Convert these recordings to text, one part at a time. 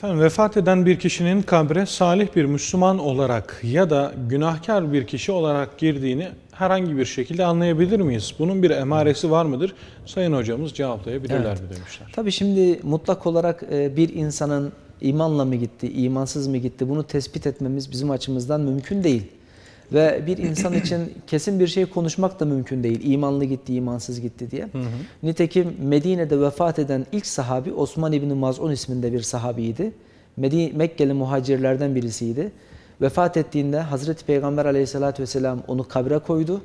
Efendim vefat eden bir kişinin kabre salih bir Müslüman olarak ya da günahkar bir kişi olarak girdiğini herhangi bir şekilde anlayabilir miyiz? Bunun bir emaresi var mıdır? Sayın hocamız cevaplayabilirler Evet. mi demişler. Tabii şimdi mutlak olarak e, bir insanın imanla mı gitti, imansız mı gitti bunu tespit etmemiz bizim açımızdan mümkün değil. Ve bir insan için kesin bir şey konuşmak da mümkün değil. İmanlı gitti, imansız gitti diye. Nitekim Medine'de vefat eden ilk sahabi Osman İbni Maz'un isminde bir sahabiydi. Medine, Mekkeli muhacirlerden birisiydi. Vefat ettiğinde Hazreti Peygamber aleyhissalatü vesselam onu kabre koydu.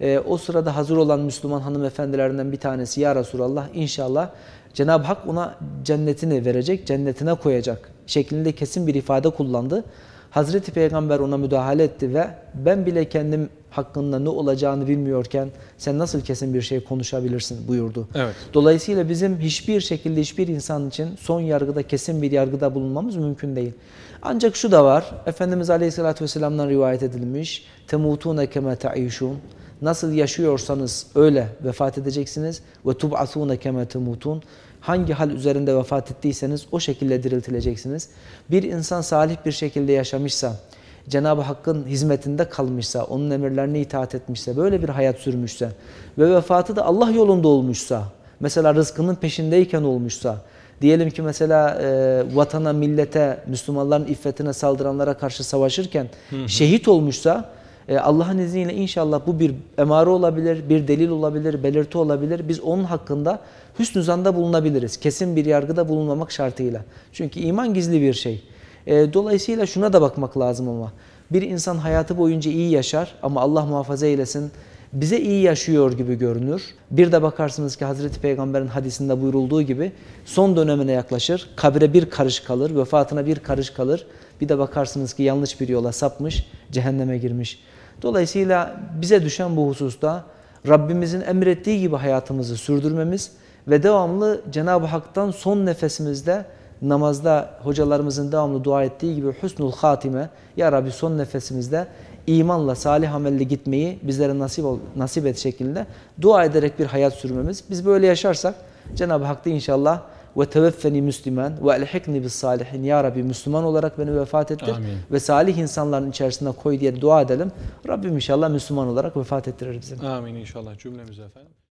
Ee, o sırada hazır olan Müslüman hanımefendilerinden bir tanesi ya Resulallah inşallah Cenab-ı Hak ona cennetini verecek, cennetine koyacak şeklinde kesin bir ifade kullandı. Hazreti Peygamber ona müdahale etti ve ben bile kendim hakkında ne olacağını bilmiyorken sen nasıl kesin bir şey konuşabilirsin buyurdu. Evet. Dolayısıyla bizim hiçbir şekilde hiçbir insan için son yargıda kesin bir yargıda bulunmamız mümkün değil. Ancak şu da var. Efendimiz Aleyhisselatü Vesselam'dan rivayet edilmiş. Temutune keme ta'işun. Nasıl yaşıyorsanız öyle vefat edeceksiniz. Ve tub'asune keme temutun. Hangi hal üzerinde vefat ettiyseniz o şekilde diriltileceksiniz. Bir insan salih bir şekilde yaşamışsa, Cenab-ı Hakk'ın hizmetinde kalmışsa, onun emirlerine itaat etmişse, böyle bir hayat sürmüşse ve vefatı da Allah yolunda olmuşsa, mesela rızkının peşindeyken olmuşsa, diyelim ki mesela e, vatana, millete, Müslümanların iffetine saldıranlara karşı savaşırken şehit olmuşsa, e, Allah'ın izniyle inşallah bu bir emare olabilir, bir delil olabilir, belirti olabilir. Biz onun hakkında hüsnü zanda bulunabiliriz. Kesin bir yargıda bulunmamak şartıyla. Çünkü iman gizli bir şey. E, dolayısıyla şuna da bakmak lazım ama. Bir insan hayatı boyunca iyi yaşar ama Allah muhafaza eylesin bize iyi yaşıyor gibi görünür. Bir de bakarsınız ki Hazreti Peygamber'in hadisinde buyurulduğu gibi son dönemine yaklaşır. Kabre bir karış kalır, vefatına bir karış kalır. Bir de bakarsınız ki yanlış bir yola sapmış, cehenneme girmiş. Dolayısıyla bize düşen bu hususta Rabbimizin emrettiği gibi hayatımızı sürdürmemiz ve devamlı Cenab-ı Hak'tan son nefesimizde namazda hocalarımızın devamlı dua ettiği gibi husnul hatime ya Rabbi son nefesimizde imanla salih amelle gitmeyi bizlere nasip ol, nasip et şeklinde dua ederek bir hayat sürmemiz. Biz böyle yaşarsak Cenab-ı Hak da inşallah ve teveffeni müslimen ve elhikni bis salihin ya Rabbi Müslüman olarak beni vefat ettir Amin. ve salih insanların içerisine koy diye dua edelim. Rabbim inşallah Müslüman olarak vefat ettirir bizi. Amin inşallah cümlemize efendim.